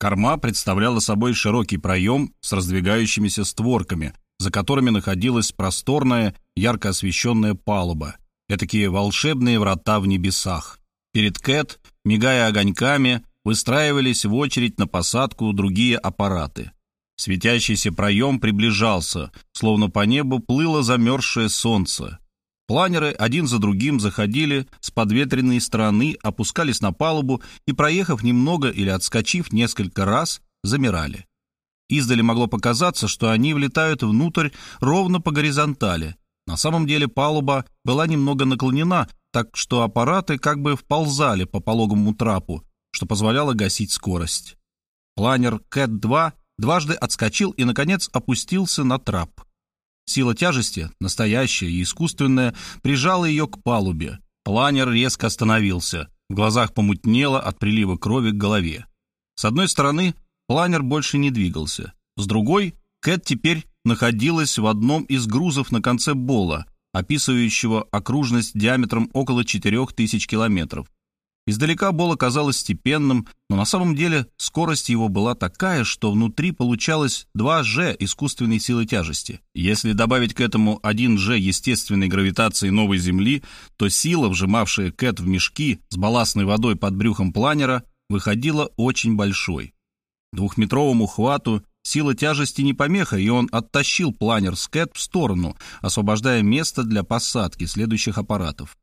Корма представляла собой широкий проем с раздвигающимися створками, за которыми находилась просторная, ярко освещенная палуба, этакие волшебные врата в небесах. Перед Кэт, мигая огоньками, выстраивались в очередь на посадку другие аппараты. Светящийся проем приближался, словно по небу плыло замерзшее солнце. Планеры один за другим заходили с подветренной стороны, опускались на палубу и, проехав немного или отскочив несколько раз, замирали. Издали могло показаться, что они влетают внутрь ровно по горизонтали. На самом деле палуба была немного наклонена, так что аппараты как бы вползали по пологому трапу, что позволяло гасить скорость. Планер Кэт-2 дважды отскочил и, наконец, опустился на трап. Сила тяжести, настоящая и искусственная, прижала ее к палубе. Планер резко остановился. В глазах помутнело от прилива крови к голове. С одной стороны, планер больше не двигался. С другой, Кэт теперь находилась в одном из грузов на конце Бола, описывающего окружность диаметром около 4000 километров. Издалека Бол оказалось степенным, но на самом деле скорость его была такая, что внутри получалось 2G искусственной силы тяжести. Если добавить к этому 1G естественной гравитации новой Земли, то сила, вжимавшая Кэт в мешки с балластной водой под брюхом планера, выходила очень большой. Двухметровому хвату сила тяжести не помеха, и он оттащил планер с Кэт в сторону, освобождая место для посадки следующих аппаратов.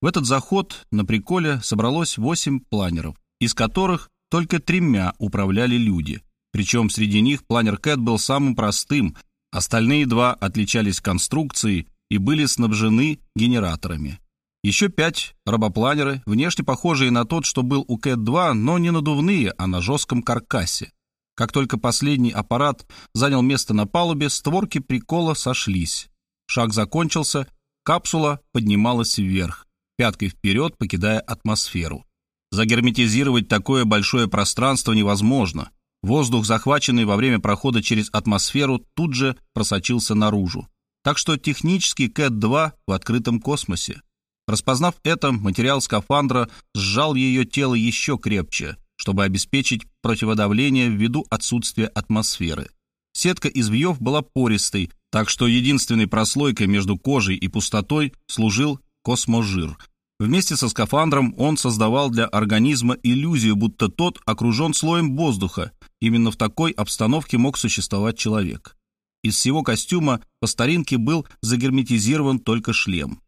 В этот заход на приколе собралось восемь планеров, из которых только тремя управляли люди. Причем среди них планер Кэт был самым простым, остальные два отличались конструкцией и были снабжены генераторами. Еще пять робопланеры, внешне похожие на тот, что был у Кэт-2, но не надувные, а на жестком каркасе. Как только последний аппарат занял место на палубе, створки прикола сошлись. Шаг закончился, Капсула поднималась вверх, пяткой вперед, покидая атмосферу. Загерметизировать такое большое пространство невозможно. Воздух, захваченный во время прохода через атмосферу, тут же просочился наружу. Так что технически Кэт-2 в открытом космосе. Распознав это, материал скафандра сжал ее тело еще крепче, чтобы обеспечить противодавление ввиду отсутствия атмосферы. Сетка из вьев была пористой, так что единственной прослойкой между кожей и пустотой служил косможир. Вместе со скафандром он создавал для организма иллюзию, будто тот окружен слоем воздуха. Именно в такой обстановке мог существовать человек. Из всего костюма по старинке был загерметизирован только шлем.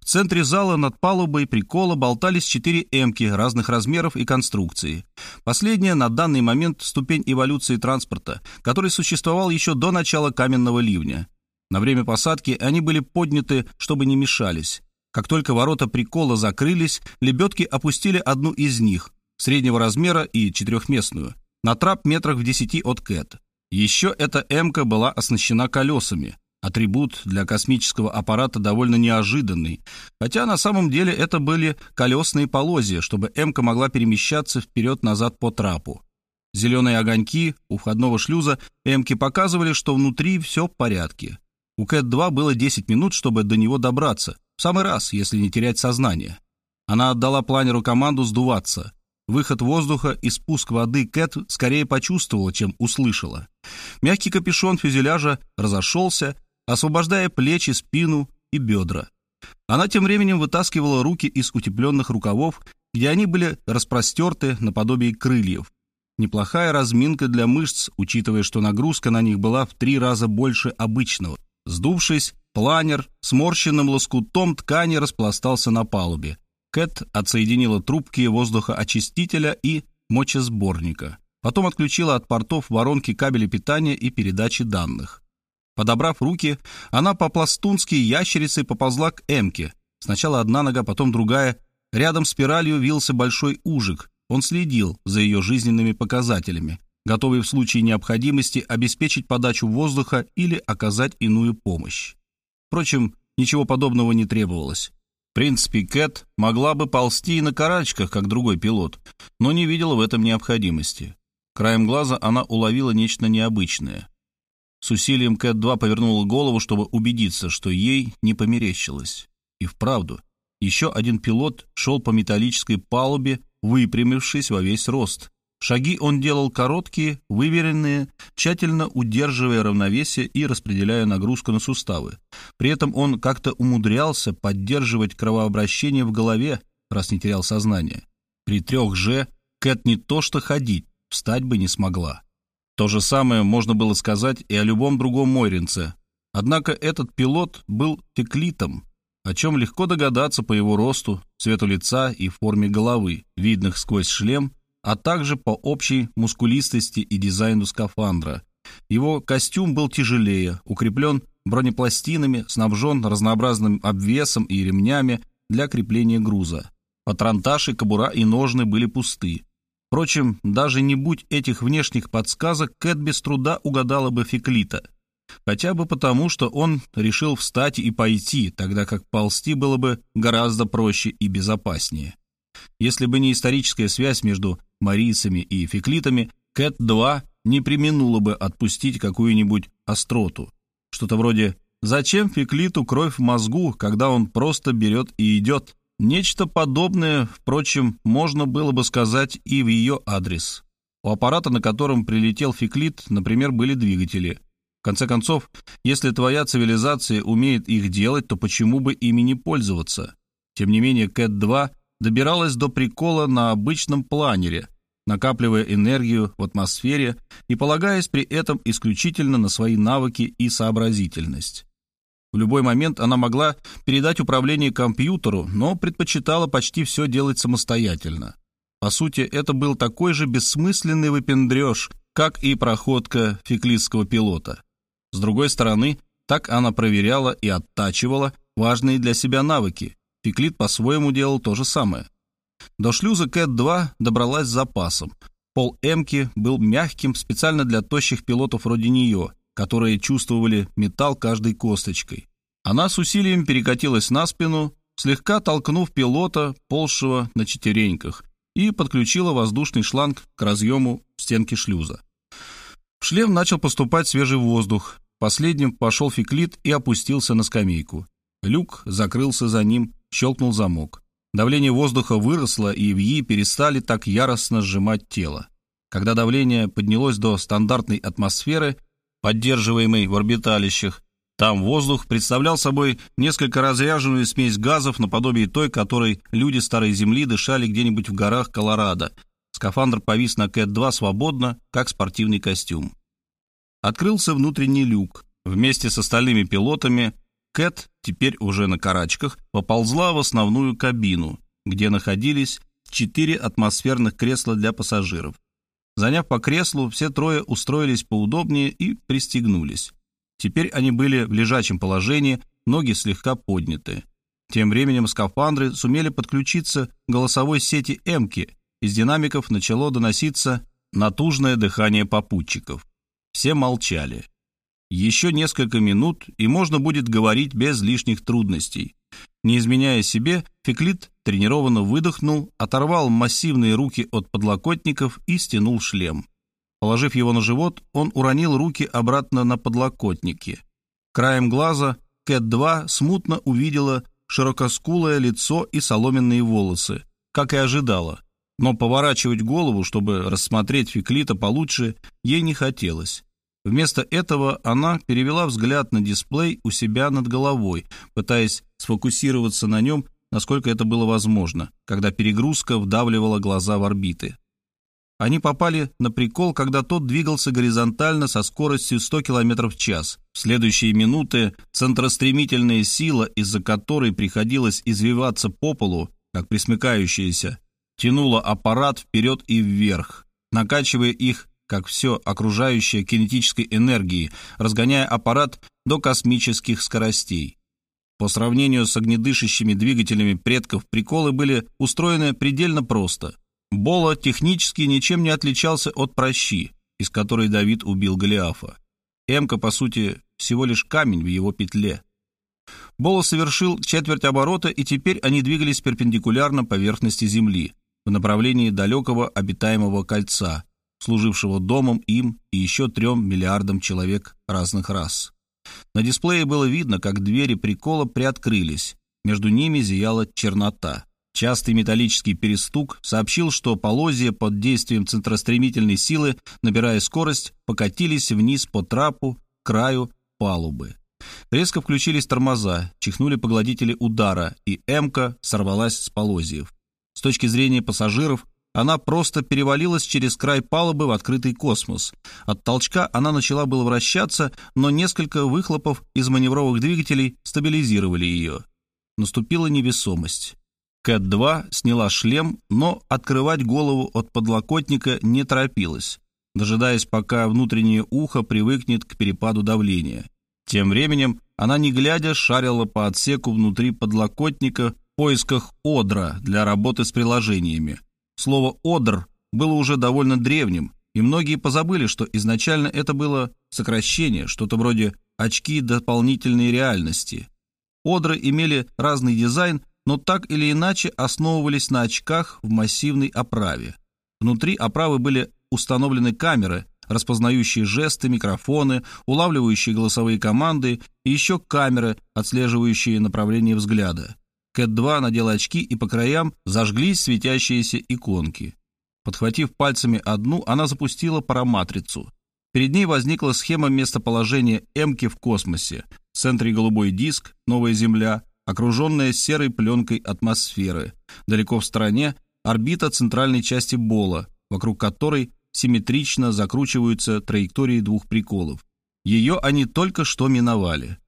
В центре зала над палубой прикола болтались четыре эмки разных размеров и конструкции. Последняя на данный момент ступень эволюции транспорта, который существовал еще до начала каменного ливня. На время посадки они были подняты, чтобы не мешались. Как только ворота прикола закрылись, лебедки опустили одну из них, среднего размера и четырехместную, на трап метрах в десяти от Кэт. Еще эта эмка была оснащена колесами – Атрибут для космического аппарата довольно неожиданный, хотя на самом деле это были колесные полозья, чтобы Эмка могла перемещаться вперед-назад по трапу. Зеленые огоньки у входного шлюза Эмки показывали, что внутри все в порядке. У Кэт-2 было 10 минут, чтобы до него добраться, самый раз, если не терять сознание. Она отдала планеру команду сдуваться. Выход воздуха и спуск воды Кэт скорее почувствовала, чем услышала. Мягкий капюшон фюзеляжа разошелся, освобождая плечи, спину и бедра. Она тем временем вытаскивала руки из утепленных рукавов, где они были распростерты наподобие крыльев. Неплохая разминка для мышц, учитывая, что нагрузка на них была в три раза больше обычного. Сдувшись, планер сморщенным лоскутом ткани распластался на палубе. Кэт отсоединила трубки воздухоочистителя и мочесборника. Потом отключила от портов воронки кабеля питания и передачи данных. Подобрав руки, она по-пластунски ящерицей поползла к Эмке. Сначала одна нога, потом другая. Рядом спиралью вился большой ужик. Он следил за ее жизненными показателями, готовый в случае необходимости обеспечить подачу воздуха или оказать иную помощь. Впрочем, ничего подобного не требовалось. В принципе, Кэт могла бы ползти и на карачках, как другой пилот, но не видела в этом необходимости. Краем глаза она уловила нечто необычное. С усилием Кэт-2 повернула голову, чтобы убедиться, что ей не померещилось. И вправду, еще один пилот шел по металлической палубе, выпрямившись во весь рост, Шаги он делал короткие, выверенные, тщательно удерживая равновесие и распределяя нагрузку на суставы. При этом он как-то умудрялся поддерживать кровообращение в голове, раз не терял сознание. При трех же Кэт не то что ходить, встать бы не смогла. То же самое можно было сказать и о любом другом мойринце. Однако этот пилот был теклитом, о чем легко догадаться по его росту, цвету лица и форме головы, видных сквозь шлем, а также по общей мускулистости и дизайну скафандра. Его костюм был тяжелее, укреплен бронепластинами, снабжен разнообразным обвесом и ремнями для крепления груза. Патронташи, кобура и ножны были пусты. Впрочем, даже не будь этих внешних подсказок, Кэт без труда угадала бы Феклита. Хотя бы потому, что он решил встать и пойти, тогда как ползти было бы гораздо проще и безопаснее. Если бы не историческая связь между марийцами и феклитами, Кэт-2 не применула бы отпустить какую-нибудь остроту. Что-то вроде «Зачем феклиту кровь в мозгу, когда он просто берет и идет?» Нечто подобное, впрочем, можно было бы сказать и в ее адрес. У аппарата, на котором прилетел феклит, например, были двигатели. В конце концов, если твоя цивилизация умеет их делать, то почему бы ими не пользоваться? Тем не менее, Кэт-2 добиралась до прикола на обычном планере, накапливая энергию в атмосфере и полагаясь при этом исключительно на свои навыки и сообразительность. В любой момент она могла передать управление компьютеру, но предпочитала почти все делать самостоятельно. По сути, это был такой же бессмысленный выпендреж, как и проходка феклистского пилота. С другой стороны, так она проверяла и оттачивала важные для себя навыки, Феклит по-своему делал то же самое. До шлюза Кэт-2 добралась с запасом. Пол Эмки был мягким специально для тощих пилотов вроде нее, которые чувствовали металл каждой косточкой. Она с усилием перекатилась на спину, слегка толкнув пилота, ползшего на четвереньках, и подключила воздушный шланг к разъему стенки шлюза. В шлем начал поступать свежий воздух. Последним пошел феклит и опустился на скамейку. Люк закрылся за ним, щелкнул замок. Давление воздуха выросло, и вьи перестали так яростно сжимать тело. Когда давление поднялось до стандартной атмосферы, поддерживаемой в орбиталищах, там воздух представлял собой несколько разряженную смесь газов наподобие той, которой люди Старой Земли дышали где-нибудь в горах Колорадо. Скафандр повис на Кэт-2 свободно, как спортивный костюм. Открылся внутренний люк. Вместе с остальными пилотами Кэт, теперь уже на карачках, поползла в основную кабину, где находились четыре атмосферных кресла для пассажиров. Заняв по креслу, все трое устроились поудобнее и пристегнулись. Теперь они были в лежачем положении, ноги слегка подняты. Тем временем скафандры сумели подключиться к голосовой сети «Эмки», из динамиков начало доноситься натужное дыхание попутчиков. Все молчали. Еще несколько минут, и можно будет говорить без лишних трудностей. Не изменяя себе, Феклит тренированно выдохнул, оторвал массивные руки от подлокотников и стянул шлем. Положив его на живот, он уронил руки обратно на подлокотники. Краем глаза Кэт-2 смутно увидела широкоскулое лицо и соломенные волосы, как и ожидала. Но поворачивать голову, чтобы рассмотреть Феклита получше, ей не хотелось. Вместо этого она перевела взгляд на дисплей у себя над головой, пытаясь сфокусироваться на нем, насколько это было возможно, когда перегрузка вдавливала глаза в орбиты. Они попали на прикол, когда тот двигался горизонтально со скоростью 100 км в час. В следующие минуты центростремительная сила, из-за которой приходилось извиваться по полу, как присмыкающаяся, тянула аппарат вперед и вверх, накачивая их как все окружающее кинетической энергией, разгоняя аппарат до космических скоростей. По сравнению с огнедышащими двигателями предков, приколы были устроены предельно просто. Бола технически ничем не отличался от прощи, из которой Давид убил Голиафа. Эмка, по сути, всего лишь камень в его петле. Бола совершил четверть оборота, и теперь они двигались перпендикулярно поверхности Земли в направлении далекого обитаемого кольца, служившего домом им и еще трем миллиардам человек разных рас. На дисплее было видно, как двери прикола приоткрылись, между ними зияла чернота. Частый металлический перестук сообщил, что полозья под действием центростремительной силы, набирая скорость, покатились вниз по трапу краю палубы. Резко включились тормоза, чихнули погладители удара, и «Эмка» сорвалась с полозьев. С точки зрения пассажиров, она просто перевалилась через край палубы в открытый космос. От толчка она начала было вращаться, но несколько выхлопов из маневровых двигателей стабилизировали ее. Наступила невесомость. Кэт-2 сняла шлем, но открывать голову от подлокотника не торопилась, дожидаясь, пока внутреннее ухо привыкнет к перепаду давления. Тем временем она, не глядя, шарила по отсеку внутри подлокотника в поисках одра для работы с приложениями. Слово «одр» было уже довольно древним, и многие позабыли, что изначально это было сокращение, что-то вроде «очки дополнительной реальности». Одры имели разный дизайн, но так или иначе основывались на очках в массивной оправе. Внутри оправы были установлены камеры, распознающие жесты, микрофоны, улавливающие голосовые команды и еще камеры, отслеживающие направление взгляда. Кэт-2 надела очки и по краям зажглись светящиеся иконки. Подхватив пальцами одну, она запустила параматрицу. Перед ней возникла схема местоположения Эмки в космосе. В центре голубой диск, новая Земля, окруженная серой пленкой атмосферы. Далеко в стороне орбита центральной части Бола, вокруг которой симметрично закручиваются траектории двух приколов. Ее они только что миновали.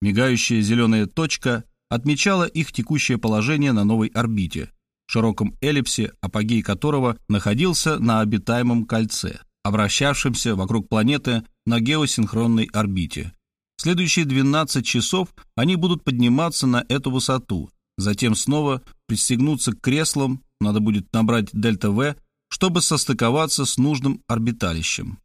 Мигающая зеленая точка отмечала их текущее положение на новой орбите, широком эллипсе, апогей которого находился на обитаемом кольце, обращавшемся вокруг планеты на геосинхронной орбите. В следующие 12 часов они будут подниматься на эту высоту, затем снова пристегнуться к креслам, надо будет набрать дельта-В, чтобы состыковаться с нужным орбиталищем.